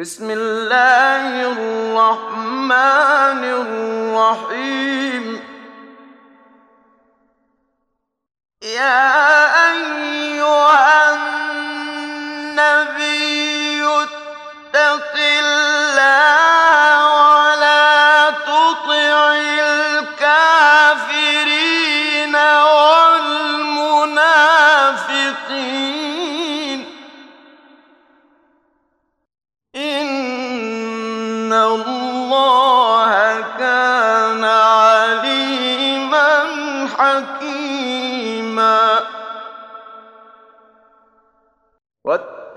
بسم الله الرحمن الرحيم. يا أيها النبي اتق الله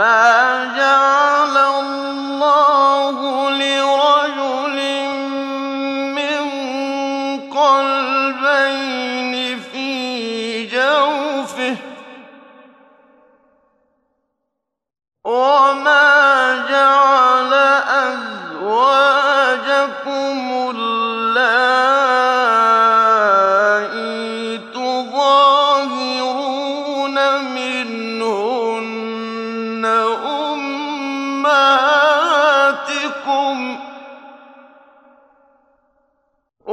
ما جعل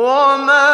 وما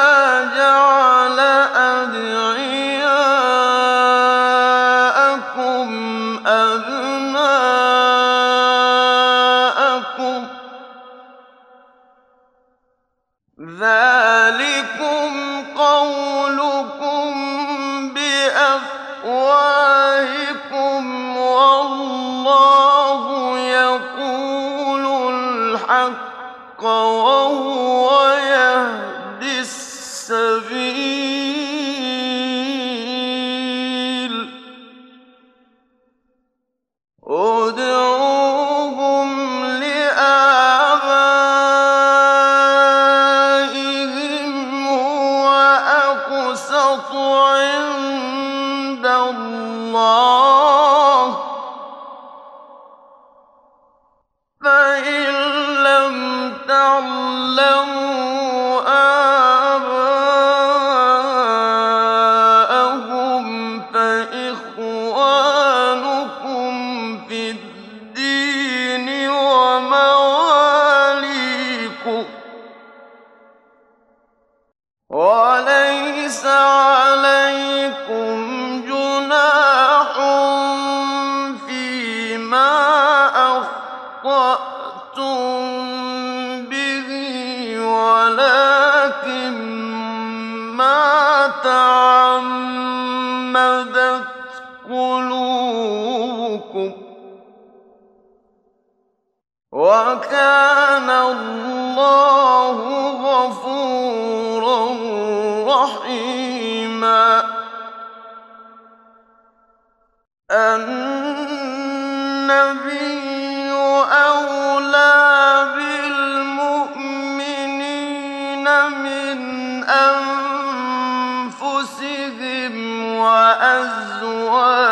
وأزواجه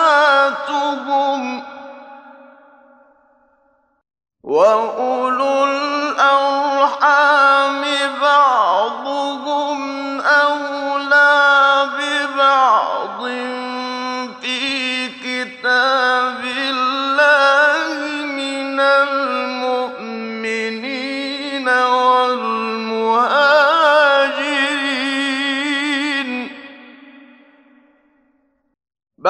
أمهاتهم وأولو الأرحام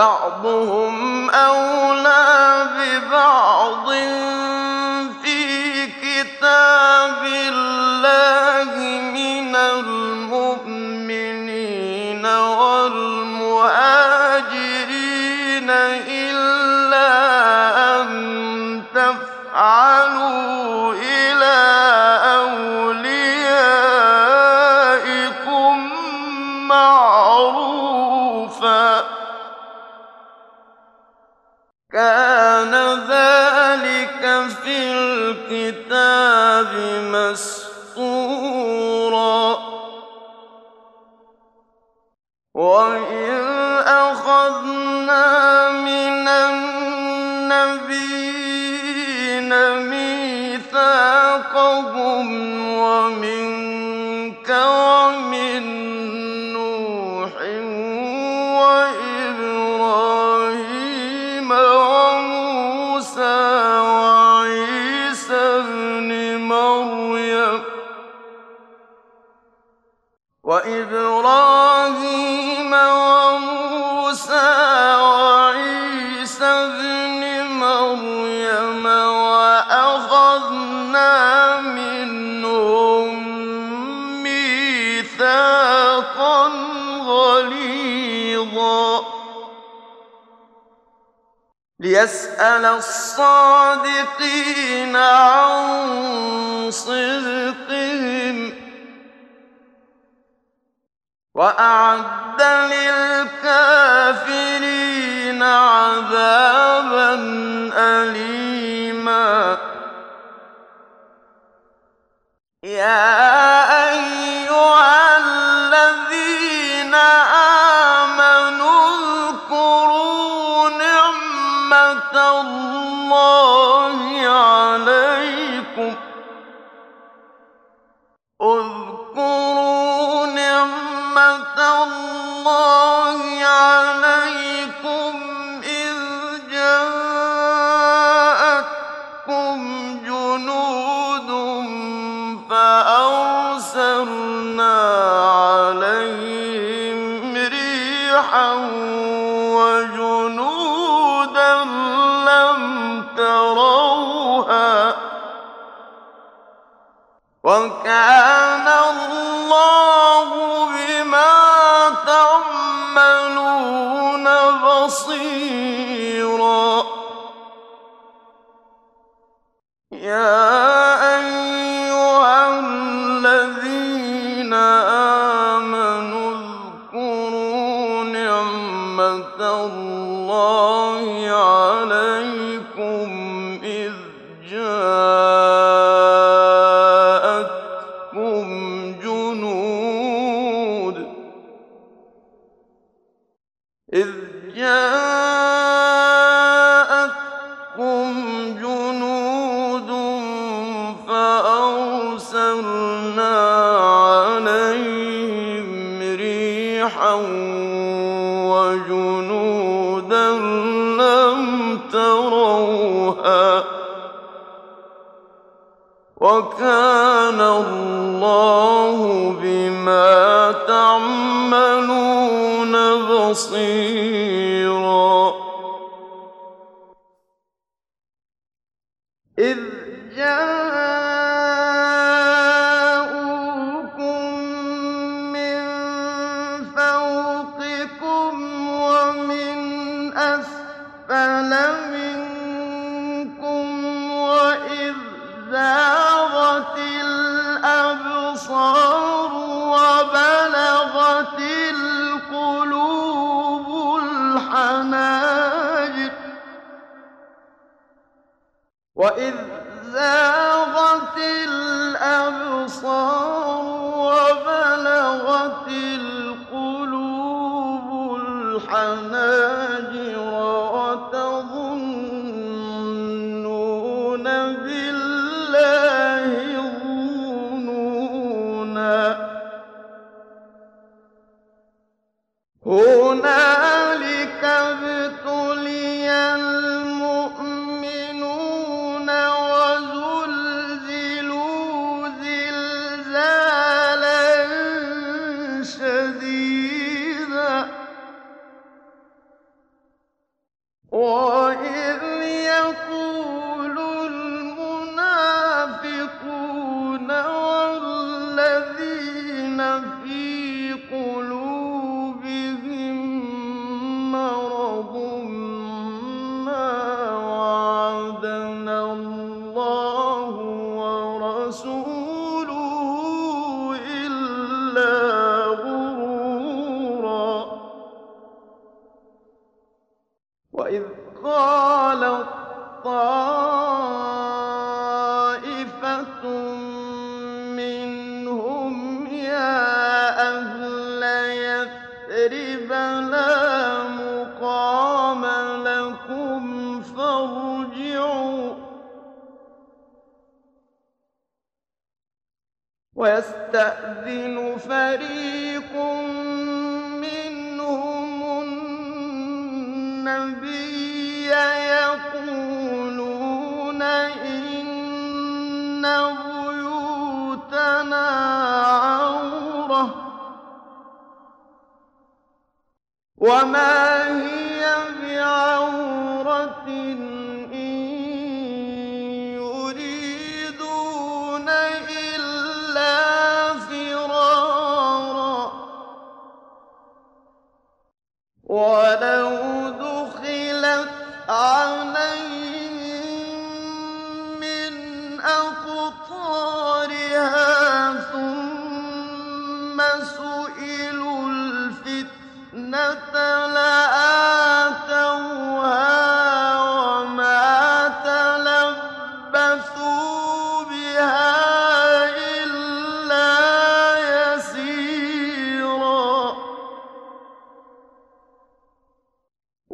بعضهم أولى ببعض. الكتاب مسطورا وإذ أخذنا من النبيين ميثاقهم ومن وإبراهيم وموسى وعيسى ابن مريم وأخذنا منهم ميثاقا غليظا. ليسأل الصادقين عن صدقهم وأعد للكافرين عذابا أليما. يا وكان إذ فريق منهم النبي يقولون إن بيوتنا عورة وما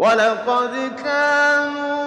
ولقد كانوا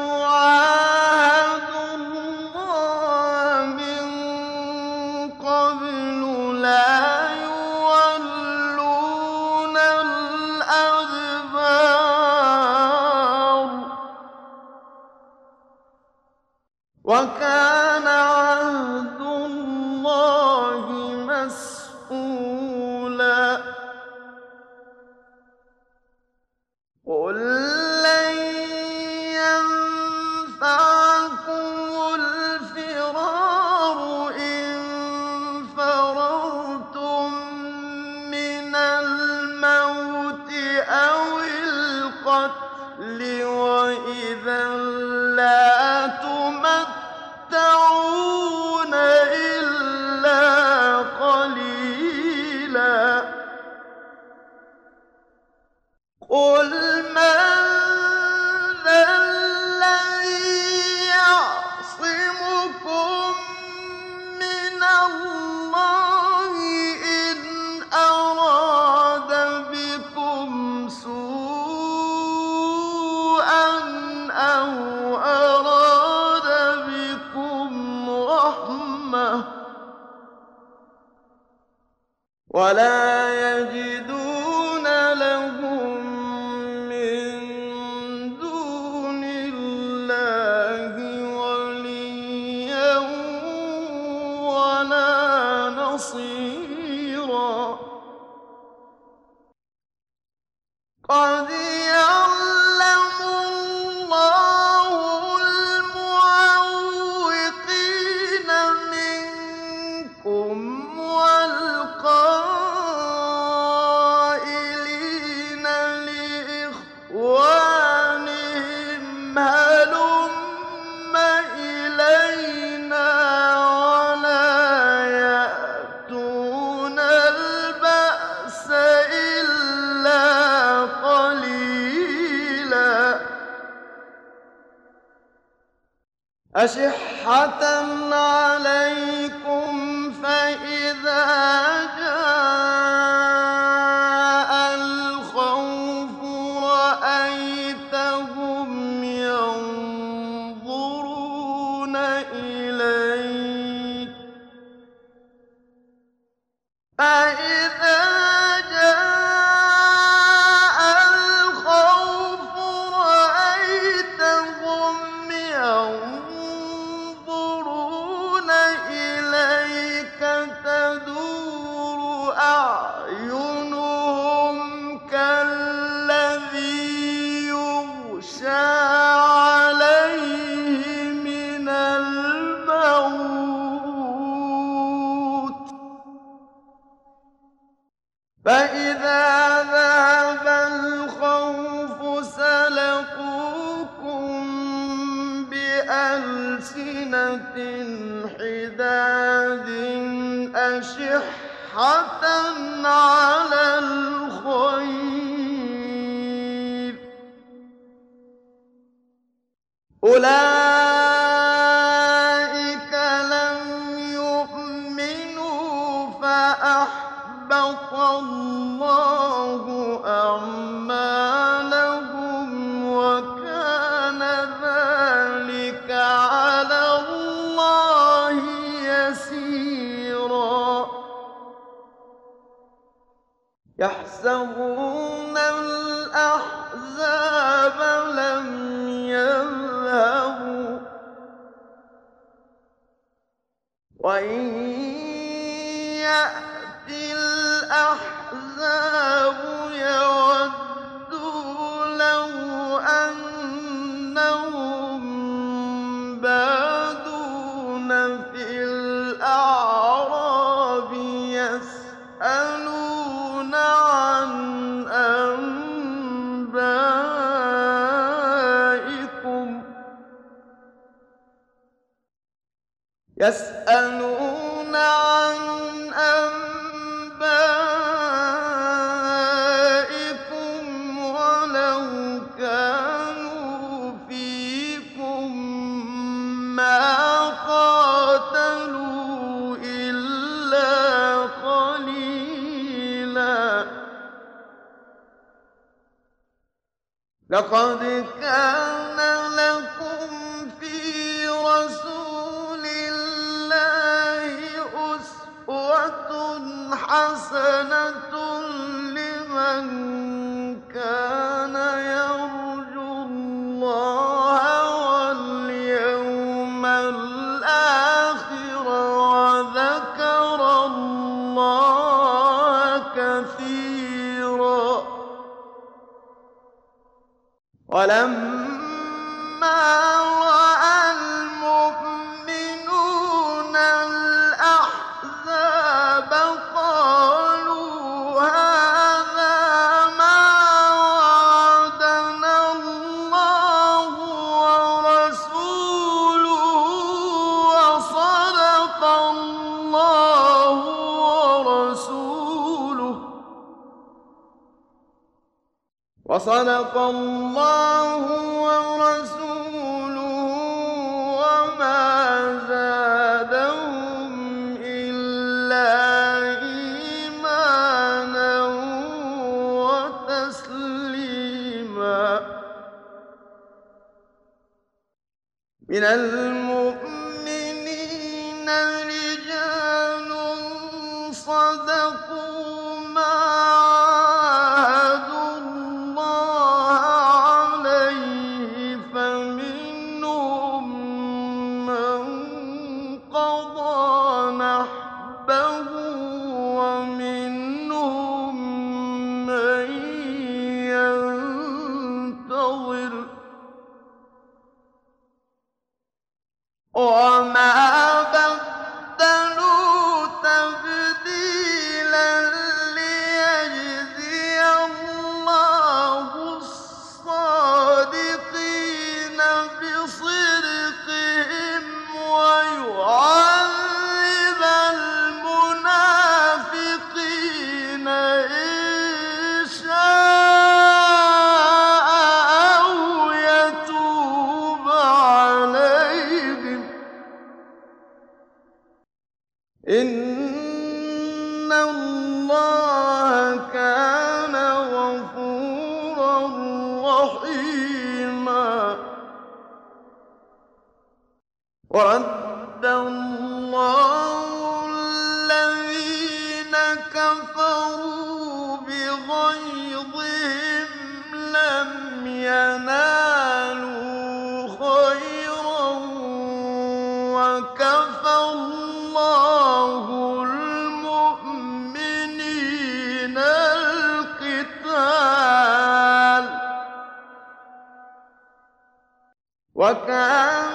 أشحة تحسبون وصدق الله ورسوله وما زادهم إلا إيمانا وتسليما. من وكان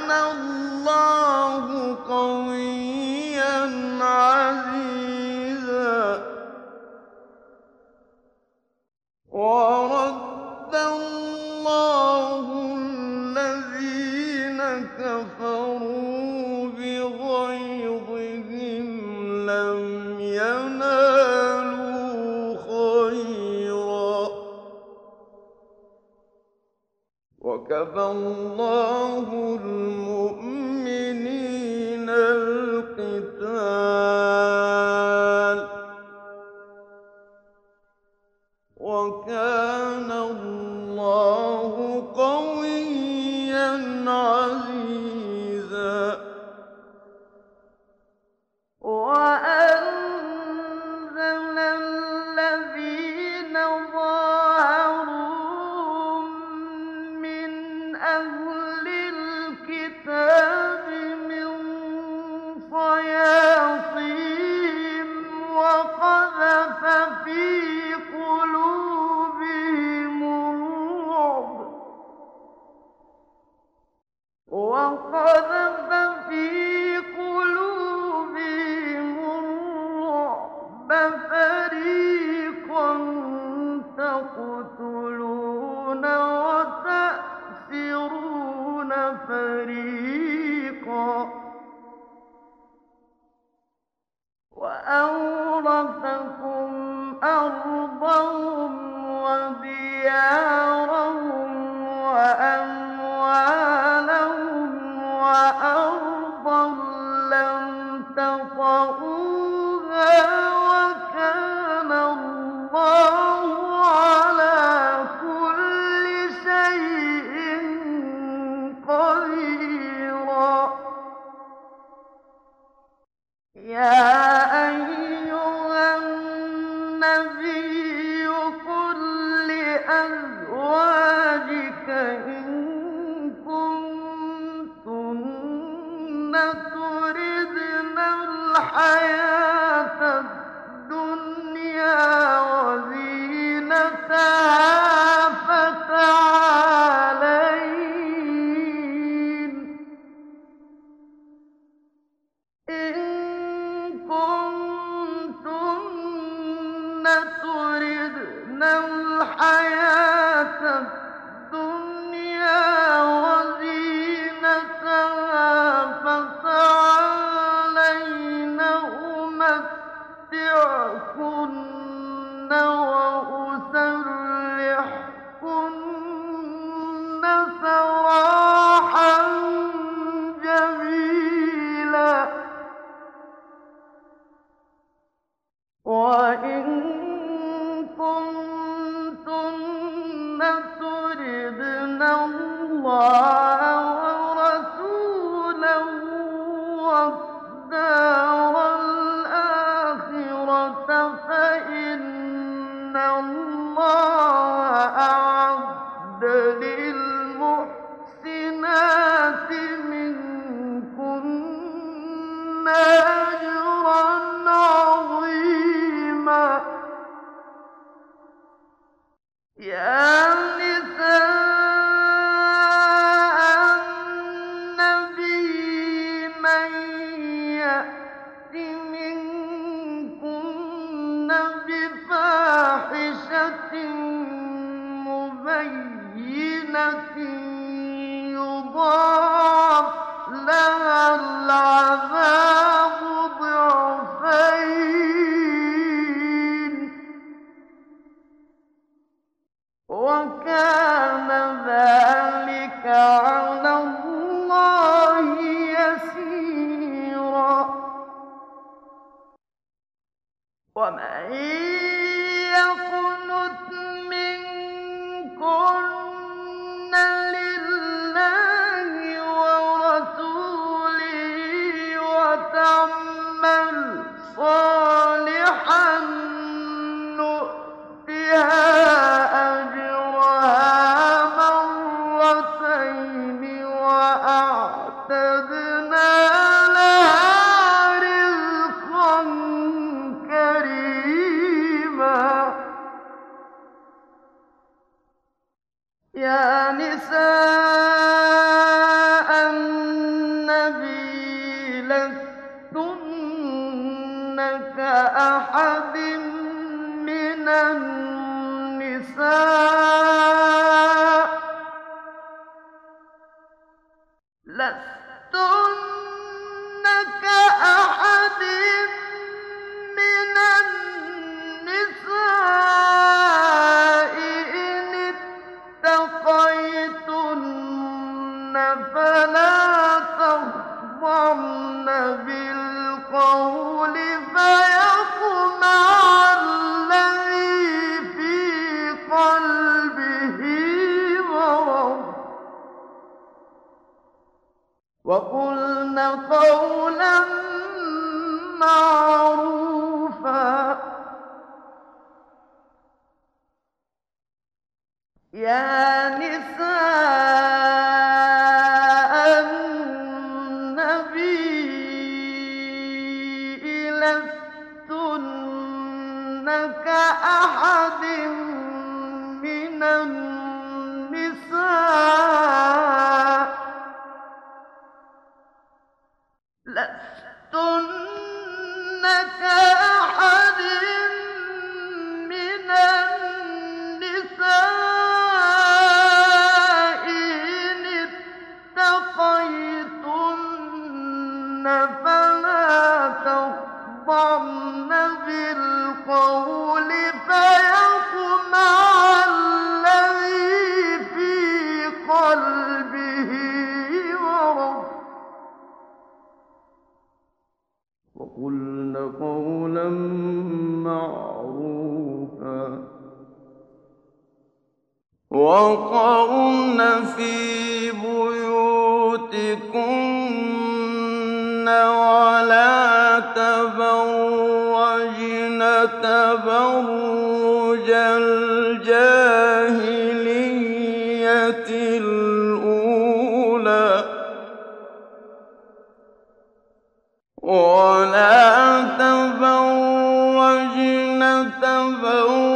فلا ولا تبرجن تبرجن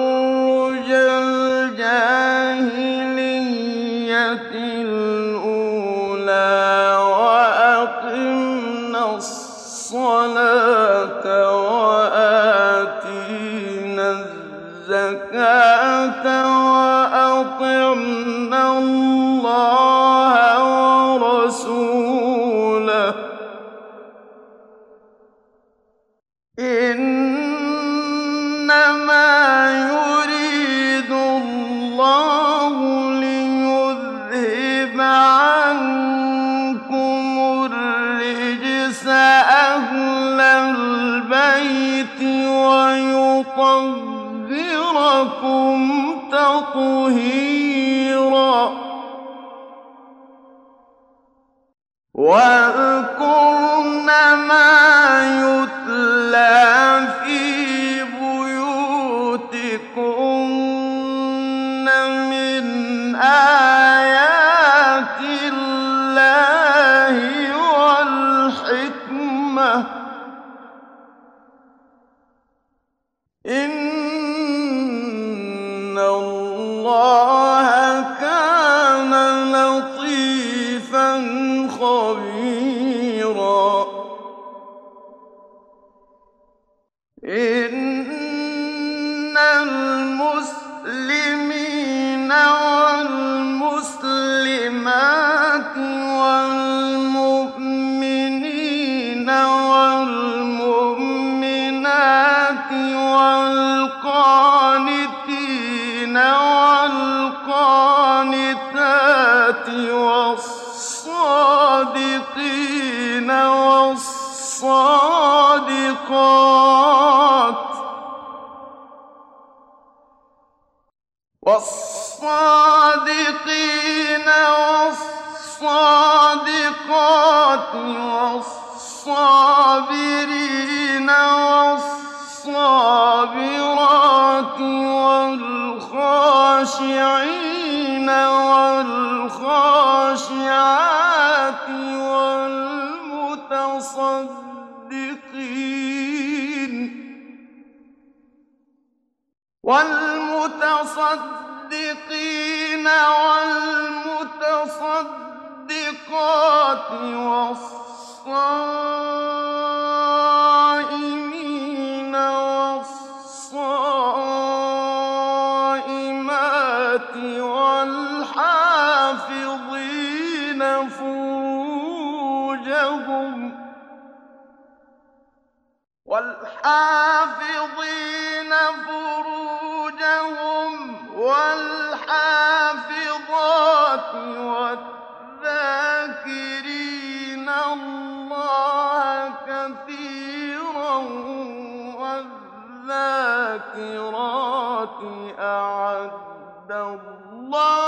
ربكم تطهيرا والصلاة الخاشعات والمتصدقين. والمتصدقين والمتصدقات والصالحين الحافظين فروجهم والحافظات والذاكرين الله كثيرا والذاكرات أعد الله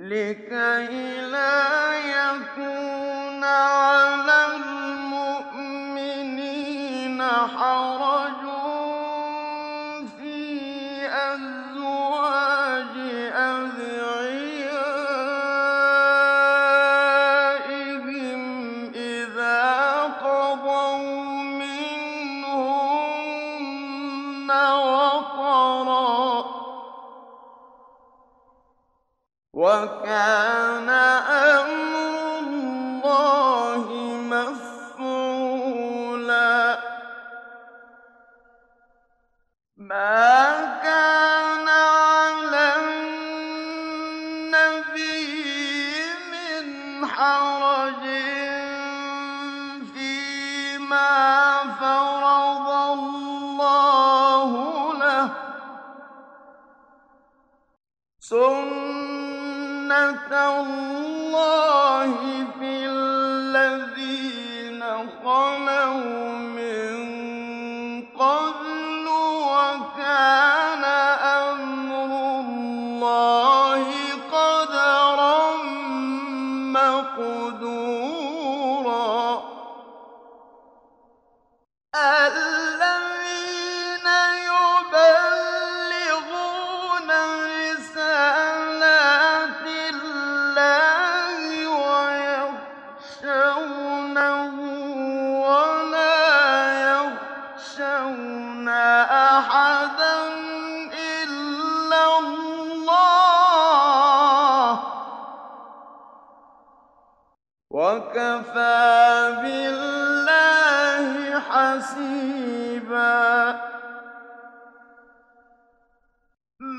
لكي لا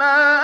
ما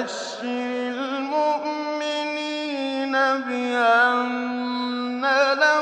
وَبَشِّرِ الْمُؤْمِنِينَ بِأَنَّ لَهُم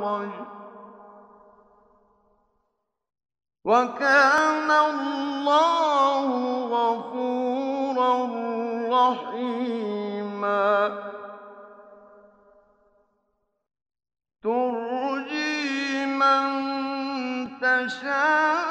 حرج. وكان الله غفورا رحيما. ترجي من تشاء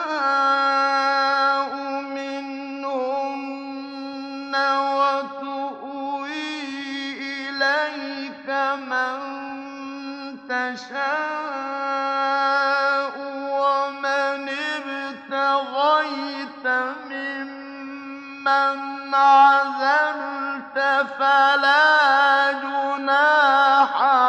فلا جناح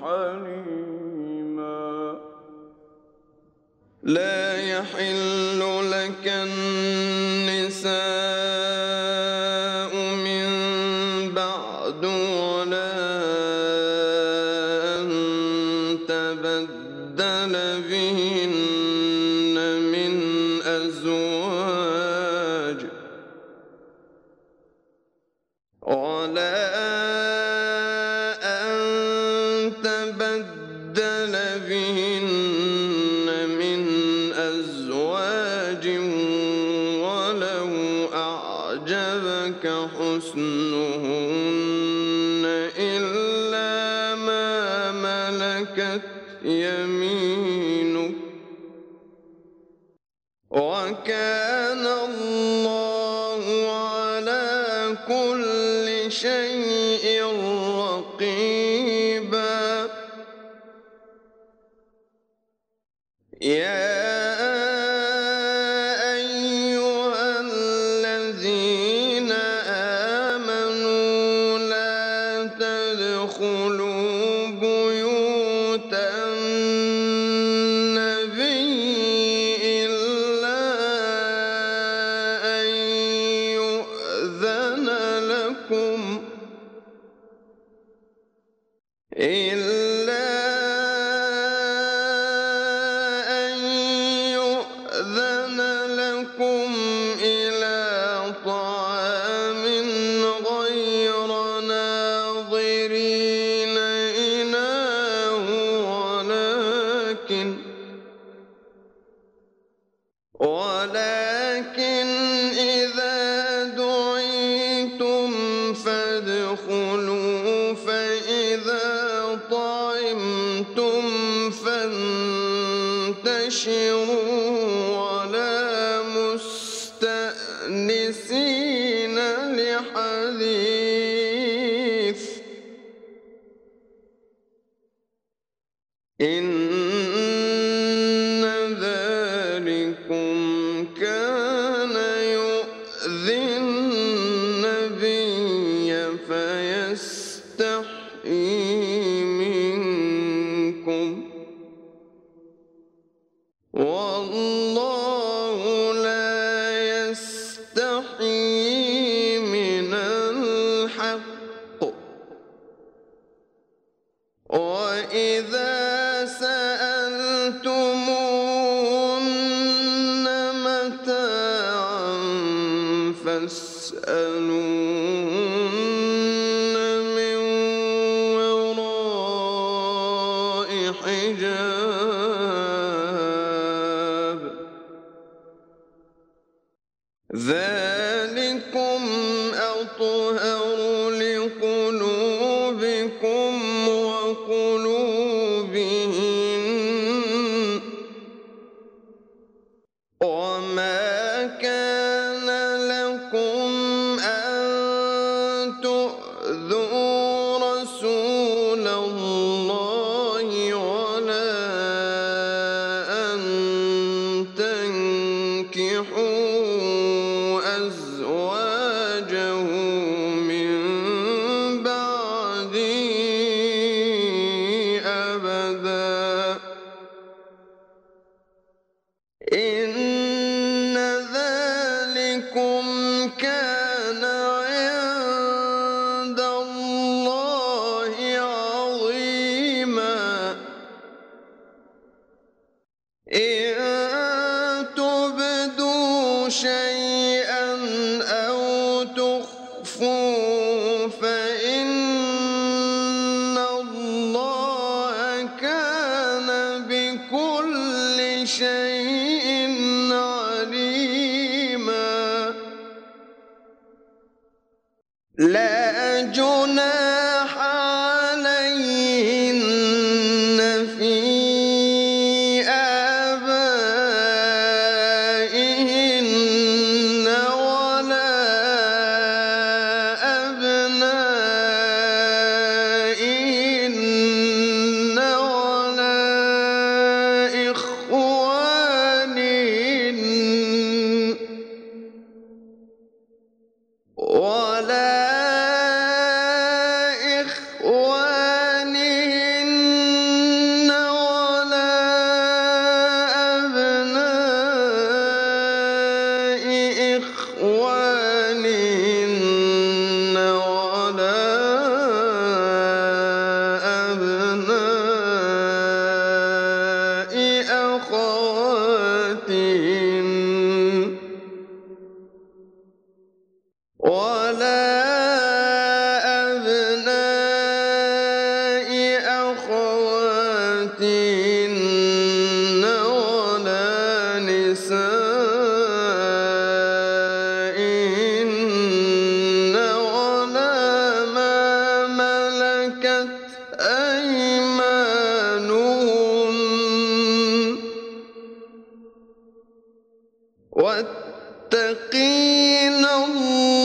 حليما. يبشرون واتقين الله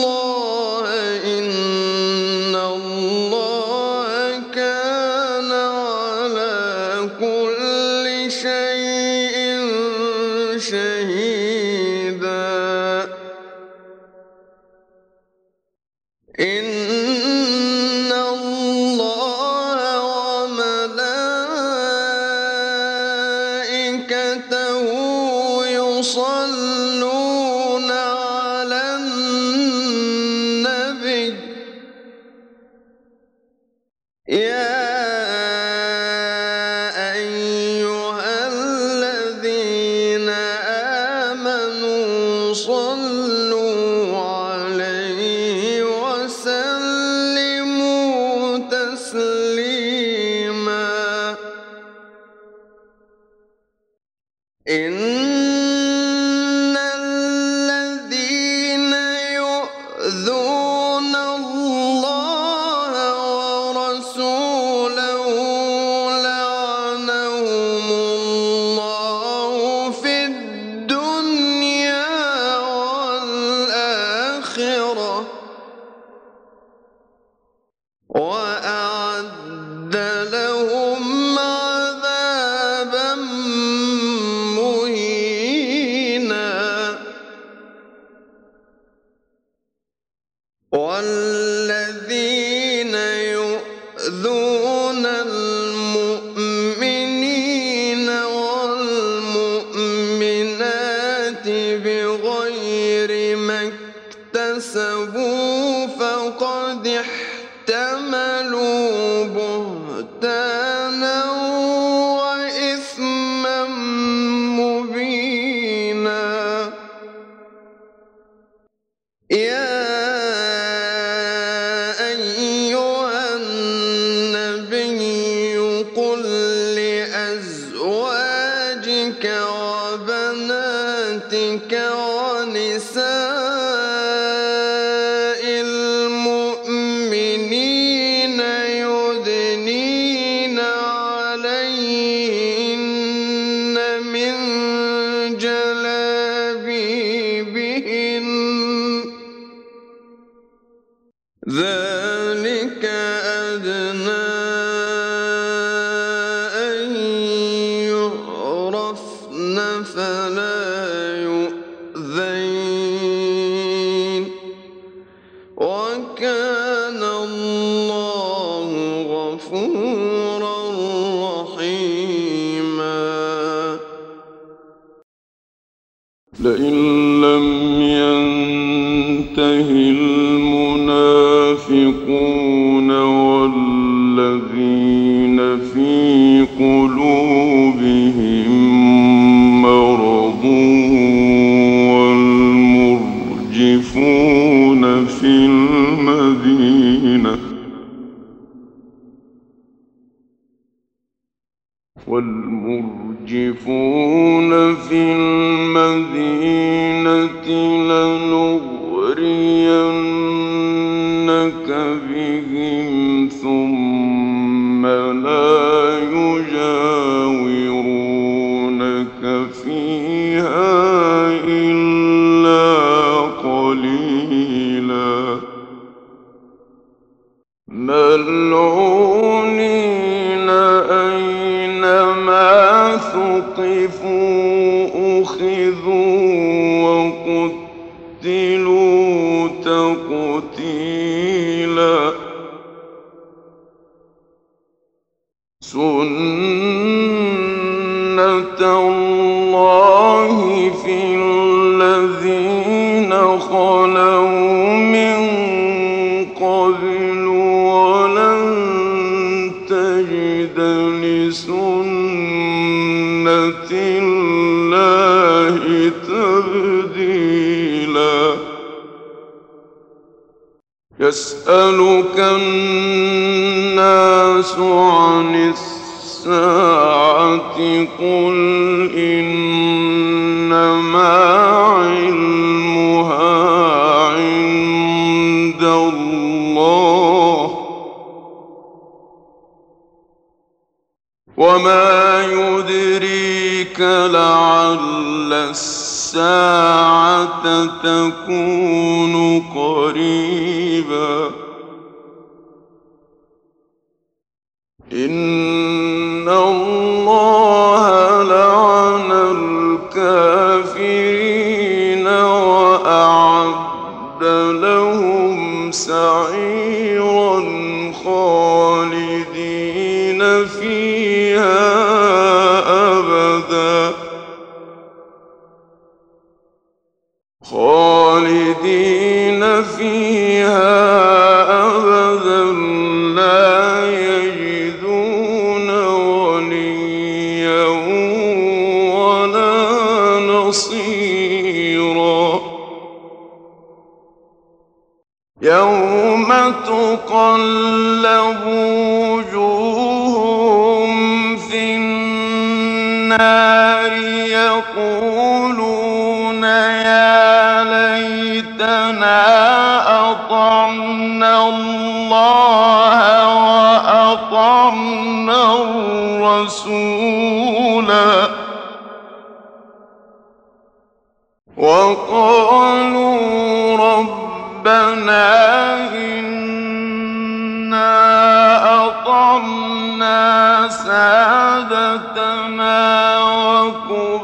احتملوا بهتانا ملعونين أينما ثقفوا يسألك الناس عن الساعة قل إنما علمها عند الله وما يدريك لعل الساعة تكون قريبا. نصيرا يوم تقلب وجوههم في النار يقولون يا ليتنا أطعنا الله وأطعنا الرسولا وقالوا ربنا إنا أطعنا سادتنا وكبراءنا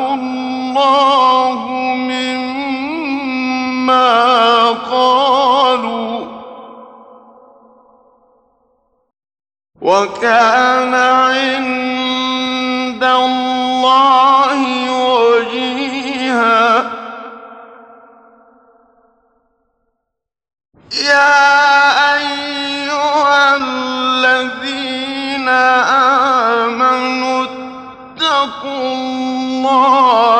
وكان عند الله وجيها. يا أيها الذين آمنوا اتقوا الله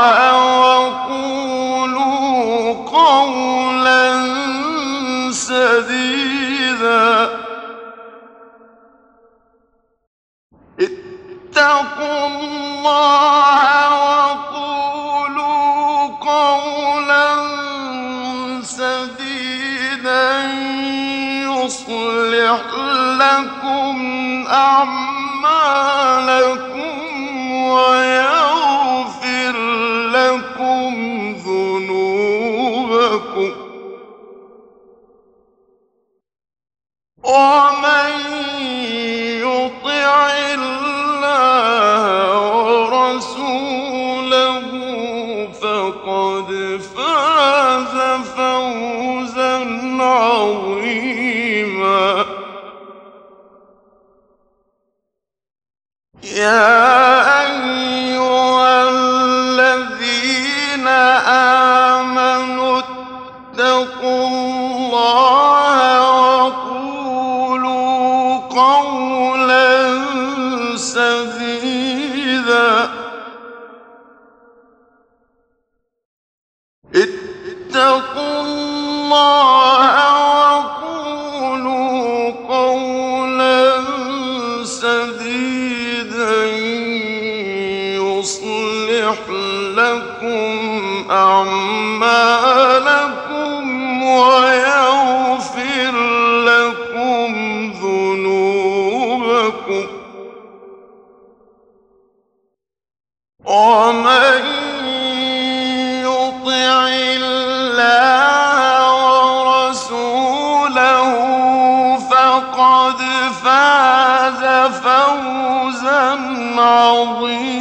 فاز فوزا عظيما.